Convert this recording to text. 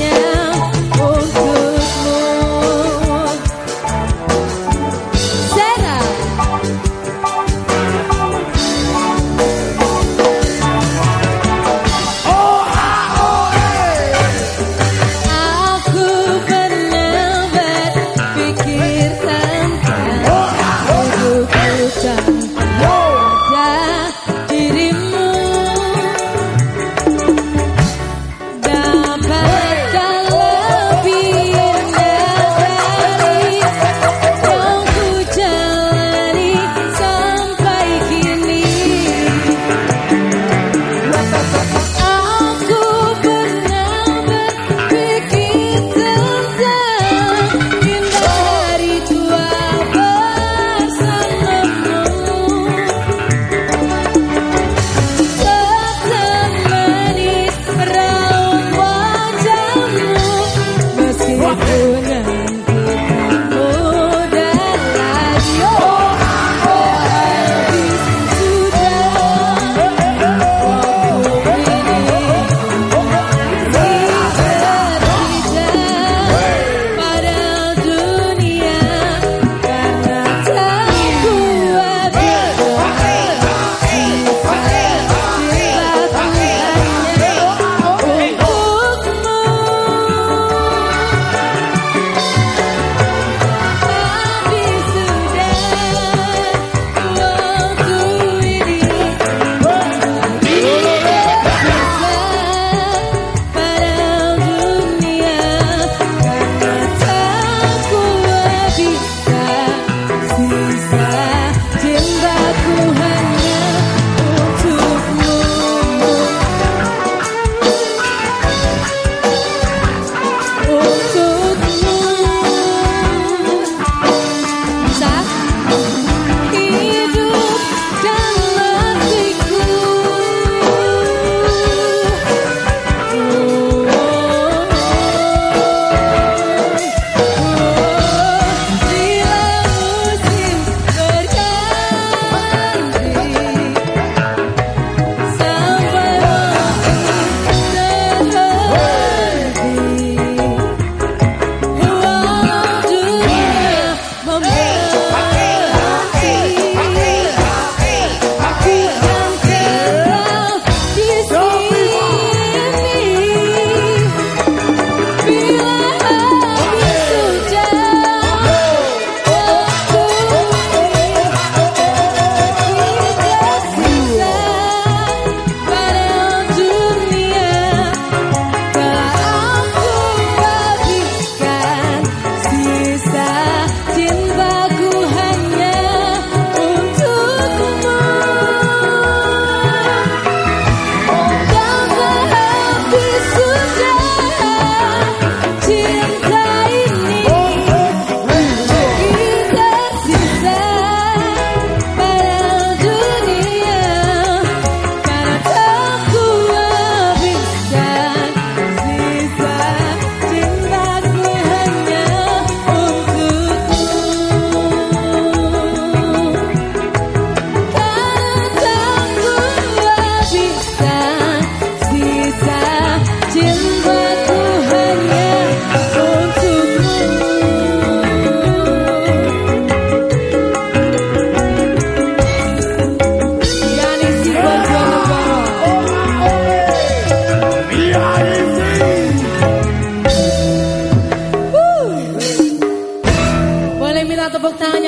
Yeah. atau tepuk tangan